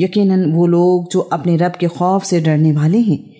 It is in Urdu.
یقیناً وہ لوگ جو اپنے رب کے خوف سے ڈرنے والے ہیں۔